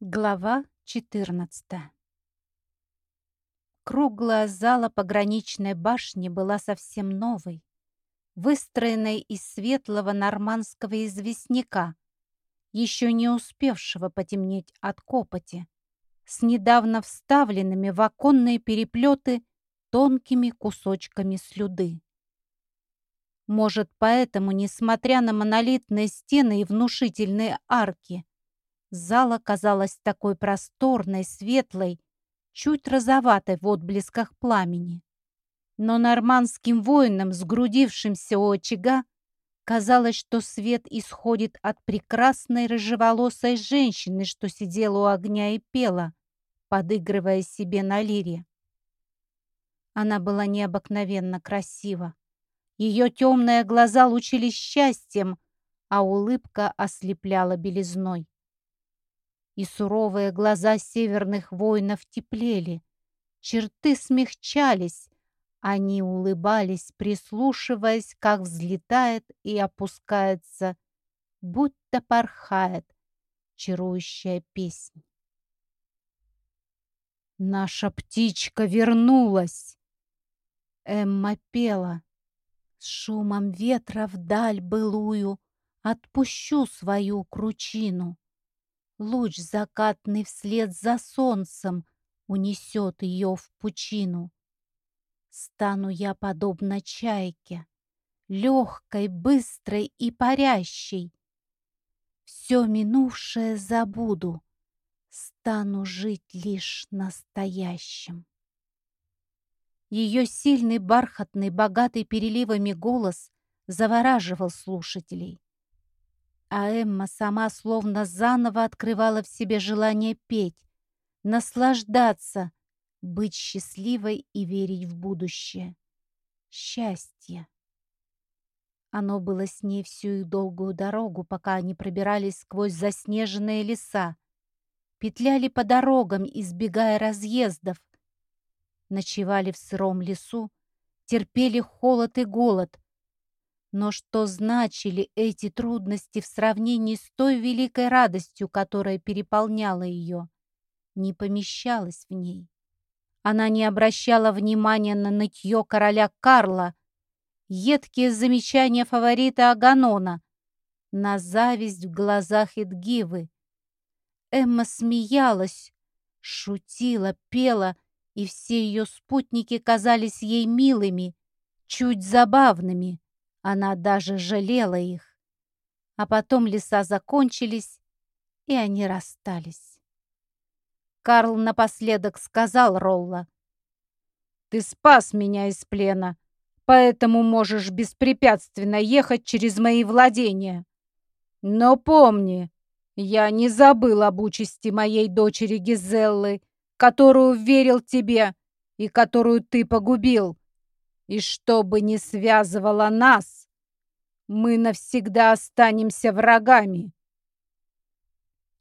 Глава 14 Круглая зала пограничной башни была совсем новой, выстроенной из светлого нормандского известняка, еще не успевшего потемнеть от копоти, с недавно вставленными в оконные переплеты тонкими кусочками слюды. Может, поэтому, несмотря на монолитные стены и внушительные арки, Зала казалась такой просторной, светлой, чуть розоватой в отблесках пламени. Но нормандским воинам, сгрудившимся у очага, казалось, что свет исходит от прекрасной рыжеволосой женщины, что сидела у огня и пела, подыгрывая себе на лире. Она была необыкновенно красива. Ее темные глаза лучились счастьем, а улыбка ослепляла белизной и суровые глаза северных воинов теплели. Черты смягчались, они улыбались, прислушиваясь, как взлетает и опускается, будто порхает чарующая песня. «Наша птичка вернулась!» Эмма пела. С шумом ветра вдаль былую Отпущу свою кручину. Луч закатный вслед за солнцем Унесет ее в пучину. Стану я подобно чайке, Легкой, быстрой и парящей. Все минувшее забуду, Стану жить лишь настоящим. Ее сильный, бархатный, богатый переливами голос завораживал слушателей а Эмма сама словно заново открывала в себе желание петь, наслаждаться, быть счастливой и верить в будущее. Счастье. Оно было с ней всю их долгую дорогу, пока они пробирались сквозь заснеженные леса, петляли по дорогам, избегая разъездов, ночевали в сыром лесу, терпели холод и голод, но что значили эти трудности в сравнении с той великой радостью, которая переполняла ее? Не помещалась в ней. Она не обращала внимания на нытье короля Карла, едкие замечания фаворита Аганона, на зависть в глазах Эдгивы. Эмма смеялась, шутила, пела, и все ее спутники казались ей милыми, чуть забавными. Она даже жалела их. А потом леса закончились, и они расстались. Карл напоследок сказал Ролла. «Ты спас меня из плена, поэтому можешь беспрепятственно ехать через мои владения. Но помни, я не забыл об участи моей дочери Гизеллы, которую верил тебе и которую ты погубил. И что бы ни связывало нас, мы навсегда останемся врагами.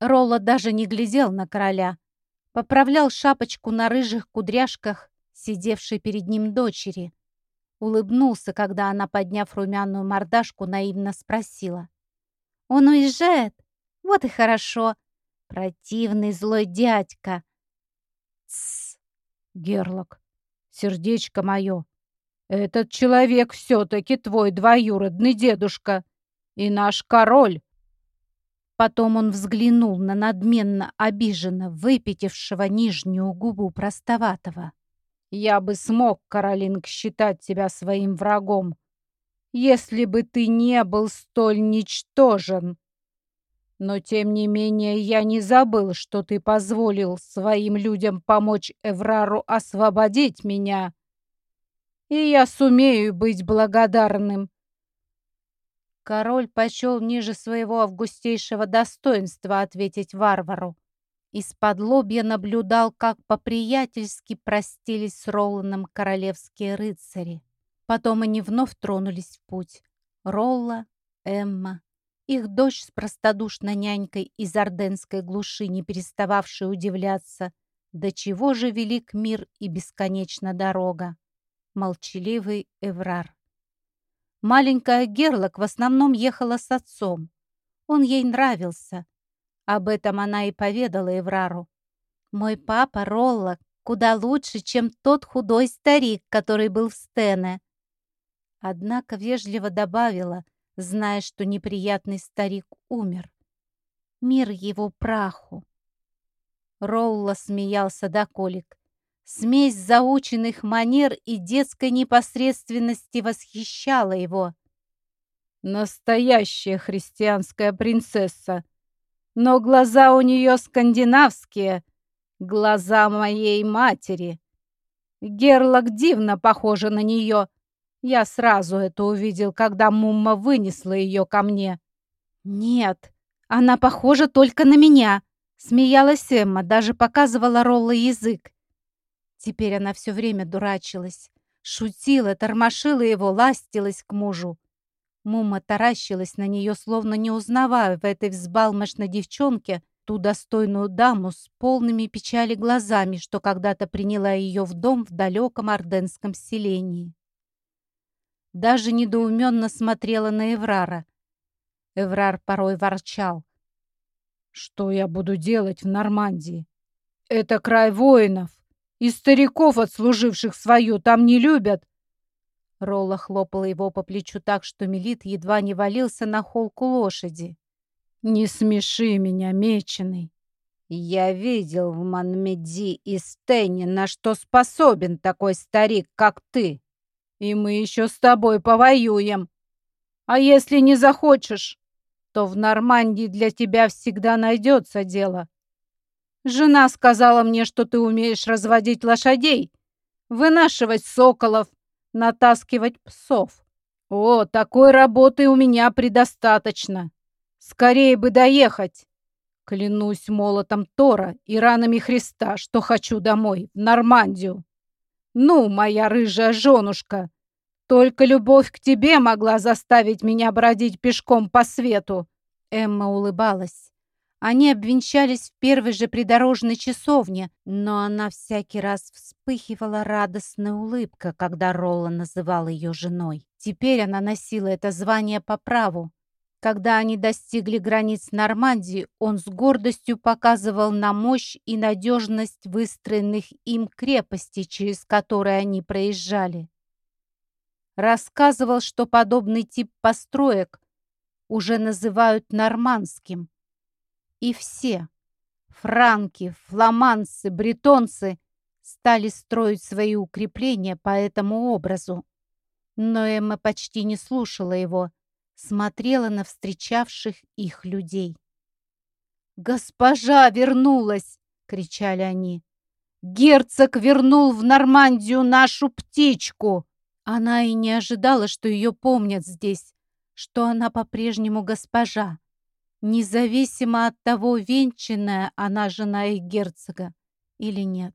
Ролла даже не глядел на короля. Поправлял шапочку на рыжих кудряшках, сидевшей перед ним дочери. Улыбнулся, когда она, подняв румяную мордашку, наивно спросила. «Он уезжает? Вот и хорошо. Противный злой дядька». «Тссс, Герлок, сердечко мое, этот человек все-таки твой двоюродный дедушка и наш король. Потом он взглянул на надменно обиженно выпятившего нижнюю губу простоватого. «Я бы смог, Каролинг, считать тебя своим врагом, если бы ты не был столь ничтожен. Но, тем не менее, я не забыл, что ты позволил своим людям помочь Эврару освободить меня и я сумею быть благодарным. Король почел ниже своего августейшего достоинства ответить варвару. Из-под лобья наблюдал, как по-приятельски простились с Роланом королевские рыцари. Потом они вновь тронулись в путь. Ролла, Эмма, их дочь с простодушной нянькой из орденской глуши, не перестававшей удивляться, до чего же велик мир и бесконечна дорога молчаливый Эврар. Маленькая Герлок в основном ехала с отцом. Он ей нравился. Об этом она и поведала Эврару. «Мой папа Ролла куда лучше, чем тот худой старик, который был в Стене». Однако вежливо добавила, зная, что неприятный старик умер. Мир его праху. Ролла смеялся до колик. Смесь заученных манер и детской непосредственности восхищала его. «Настоящая христианская принцесса! Но глаза у нее скандинавские, глаза моей матери. Герлок дивно похожа на нее. Я сразу это увидел, когда Мумма вынесла ее ко мне». «Нет, она похожа только на меня!» Смеялась Эмма, даже показывала Ролла язык. Теперь она все время дурачилась, шутила, тормошила его, ластилась к мужу. Мума таращилась на нее, словно не узнавая в этой взбалмошной девчонке ту достойную даму с полными печали глазами, что когда-то приняла ее в дом в далеком орденском селении. Даже недоуменно смотрела на Эврара. Эврар порой ворчал. Что я буду делать в Нормандии? Это край воинов. И стариков, отслуживших свою, там не любят. Ролла хлопала его по плечу так, что Мелит едва не валился на холку лошади. «Не смеши меня, меченый. Я видел в Манмеди и Стене, на что способен такой старик, как ты. И мы еще с тобой повоюем. А если не захочешь, то в Нормандии для тебя всегда найдется дело. Жена сказала мне, что ты умеешь разводить лошадей, вынашивать соколов, натаскивать псов. О, такой работы у меня предостаточно. Скорее бы доехать. Клянусь молотом Тора и ранами Христа, что хочу домой, в Нормандию. Ну, моя рыжая женушка, только любовь к тебе могла заставить меня бродить пешком по свету. Эмма улыбалась. Они обвенчались в первой же придорожной часовне, но она всякий раз вспыхивала радостная улыбка, когда Ролла называл ее женой. Теперь она носила это звание по праву. Когда они достигли границ Нормандии, он с гордостью показывал на мощь и надежность выстроенных им крепостей, через которые они проезжали рассказывал, что подобный тип построек уже называют нормандским. И все — франки, фламанцы, бретонцы — стали строить свои укрепления по этому образу. Но Эмма почти не слушала его, смотрела на встречавших их людей. «Госпожа вернулась!» — кричали они. «Герцог вернул в Нормандию нашу птичку!» Она и не ожидала, что ее помнят здесь, что она по-прежнему госпожа, независимо от того, венчанная она жена их герцога или нет.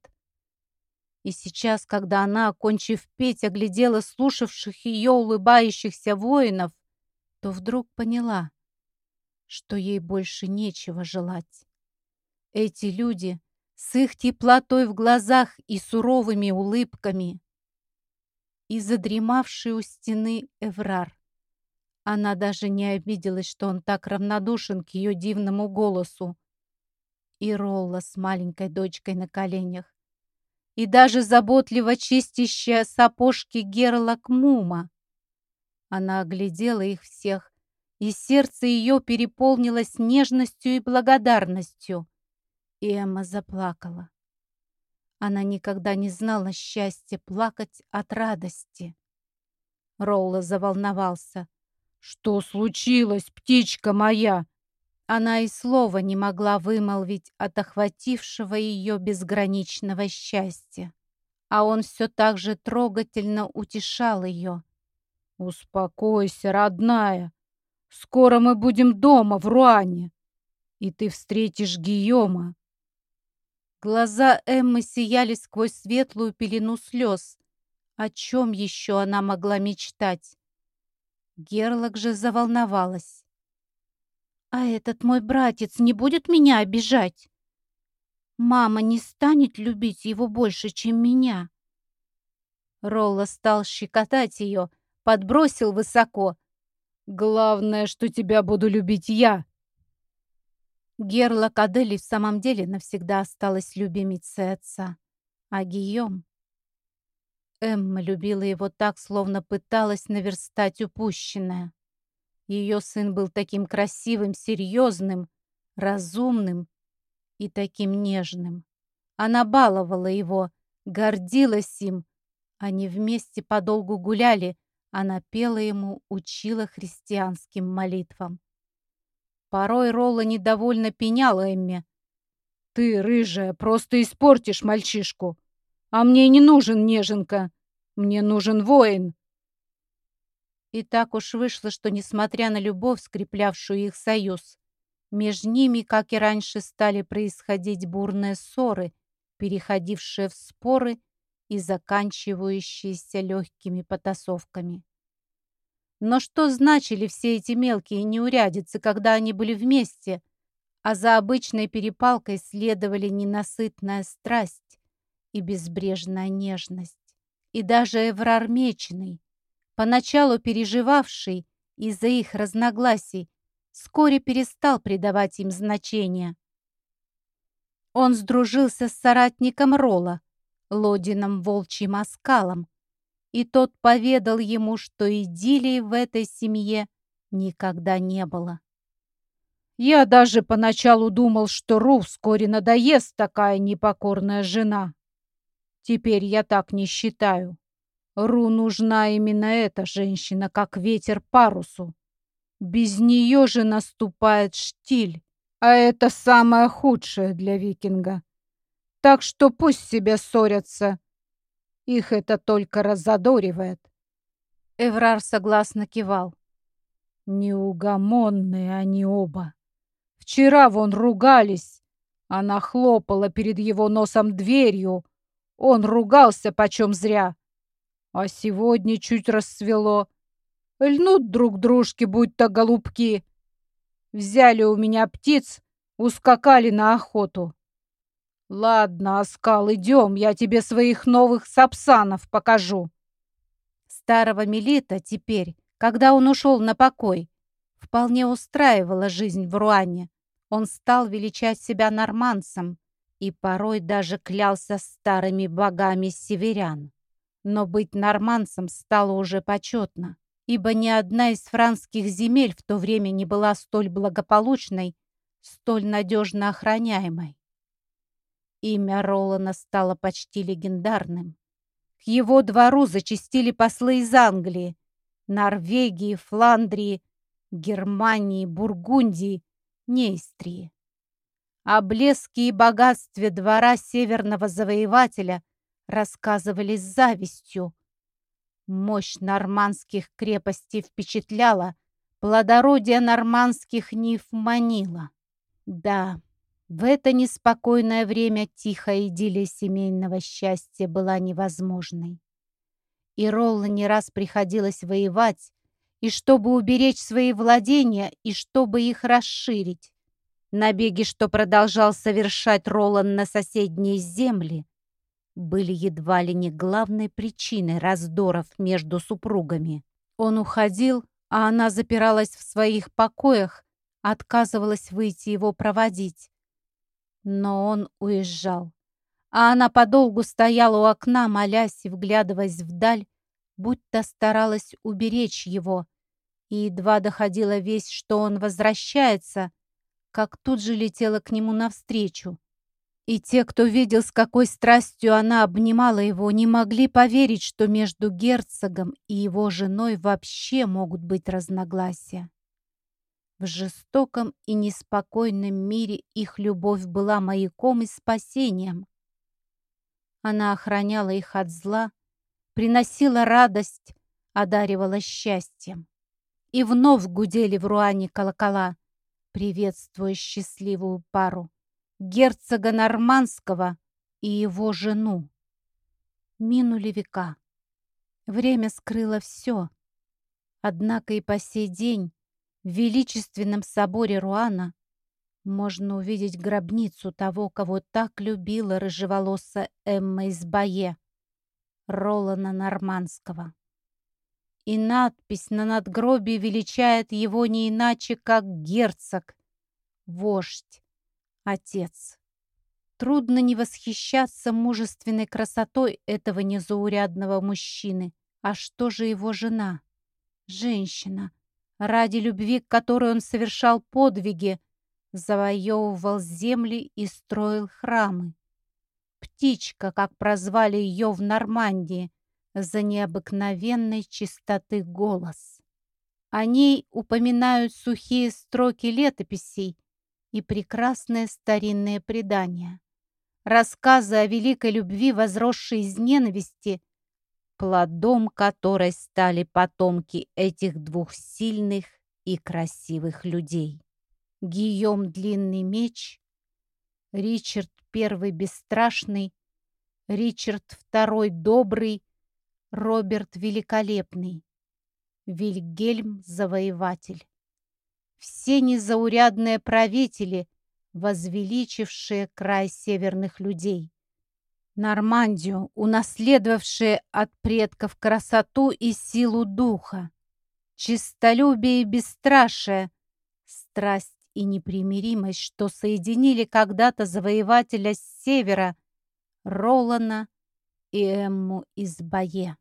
И сейчас, когда она, окончив петь, оглядела слушавших ее улыбающихся воинов, то вдруг поняла, что ей больше нечего желать. Эти люди с их теплотой в глазах и суровыми улыбками и задремавший у стены Эврар. Она даже не обиделась, что он так равнодушен к ее дивному голосу. И Ролла с маленькой дочкой на коленях. И даже заботливо чистящая сапожки Герла Кмума. Она оглядела их всех, и сердце ее переполнилось нежностью и благодарностью. И Эмма заплакала. Она никогда не знала счастья плакать от радости. Ролла заволновался. «Что случилось, птичка моя?» Она и слова не могла вымолвить от охватившего ее безграничного счастья. А он все так же трогательно утешал ее. «Успокойся, родная. Скоро мы будем дома, в Руане, и ты встретишь Гийома. Глаза Эммы сияли сквозь светлую пелену слез. О чем еще она могла мечтать? Герлок же заволновалась. «А этот мой братец не будет меня обижать? Мама не станет любить его больше, чем меня?» Ролла стал щекотать ее, подбросил высоко. «Главное, что тебя буду любить я!» Герла Кадели в самом деле навсегда осталась любимицей отца, а Гийом... Эмма любила его так, словно пыталась наверстать упущенное. Ее сын был таким красивым, серьезным, разумным и таким нежным. Она баловала его, гордилась им. Они вместе подолгу гуляли, она пела ему, учила христианским молитвам. Порой Ролла недовольно пеняла Эмме. «Ты, рыжая, просто испортишь мальчишку. А мне не нужен неженка. Мне нужен воин». И так уж вышло, что, несмотря на любовь, скреплявшую их союз, между ними, как и раньше, стали происходить бурные ссоры, переходившие в споры и заканчивающиеся легкими потасовками. Но что значили все эти мелкие неурядицы, когда они были вместе, а за обычной перепалкой следовали ненасытная страсть и безбрежная нежность? И даже Эврар Меченый, поначалу переживавший из-за их разногласий, вскоре перестал придавать им значения. Он сдружился с соратником Рола, Лодином Волчьим Оскалом, и тот поведал ему, что идиллии в этой семье никогда не было. Я даже поначалу думал, что Ру вскоре надоест такая непокорная жена. Теперь я так не считаю. Ру нужна именно эта женщина, как ветер парусу. Без нее же наступает штиль, а это самое худшее для викинга. Так что пусть себе ссорятся их это только разодоривает. Эврар согласно кивал. Неугомонные они оба. Вчера вон ругались. Она хлопала перед его носом дверью. Он ругался почем зря. А сегодня чуть рассвело. Льнут друг дружке, будь-то голубки. Взяли у меня птиц, ускакали на охоту. «Ладно, Оскал, идем, я тебе своих новых сапсанов покажу». Старого Мелита теперь, когда он ушел на покой, вполне устраивала жизнь в Руане. Он стал величать себя норманцем и порой даже клялся старыми богами северян. Но быть норманцем стало уже почетно, ибо ни одна из франских земель в то время не была столь благополучной, столь надежно охраняемой. Имя Ролана стало почти легендарным. К его двору зачастили послы из Англии, Норвегии, Фландрии, Германии, Бургундии, Нейстрии. О блеске и богатстве двора северного завоевателя рассказывали с завистью. Мощь нормандских крепостей впечатляла, плодородие нормандских ниф манило. Да, в это неспокойное время тихая идиллия семейного счастья была невозможной. И Ролла не раз приходилось воевать, и чтобы уберечь свои владения, и чтобы их расширить. Набеги, что продолжал совершать Ролан на соседние земли, были едва ли не главной причиной раздоров между супругами. Он уходил, а она запиралась в своих покоях, отказывалась выйти его проводить. Но он уезжал. А она подолгу стояла у окна, молясь и вглядываясь вдаль, будто старалась уберечь его. И едва доходила весть, что он возвращается, как тут же летела к нему навстречу. И те, кто видел, с какой страстью она обнимала его, не могли поверить, что между герцогом и его женой вообще могут быть разногласия. В жестоком и неспокойном мире их любовь была маяком и спасением. Она охраняла их от зла, приносила радость, одаривала счастьем. И вновь гудели в Руане колокола, приветствуя счастливую пару, герцога Нормандского и его жену. Минули века. Время скрыло все. Однако и по сей день в величественном соборе Руана можно увидеть гробницу того, кого так любила рыжеволосая Эмма из Бае, Ролана Нормандского. И надпись на надгробии величает его не иначе, как герцог, вождь, Отец. Трудно не восхищаться мужественной красотой этого незаурядного мужчины. А что же его жена? Женщина, ради любви к которой он совершал подвиги, завоевывал земли и строил храмы. Птичка, как прозвали ее в Нормандии, за необыкновенной чистоты голос. О ней упоминают сухие строки летописей и прекрасное старинное предание. Рассказы о великой любви, возросшей из ненависти, плодом которой стали потомки этих двух сильных и красивых людей. Гийом Длинный Меч, Ричард I Бесстрашный, Ричард II Добрый, Роберт Великолепный, Вильгельм Завоеватель. Все незаурядные правители, возвеличившие край северных людей. Нормандию, унаследовавшие от предков красоту и силу духа, чистолюбие и бесстрашие, страсть и непримиримость, что соединили когда-то завоевателя с севера, Ролана и Эмму из Бае.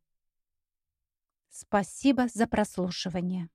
Спасибо за прослушивание.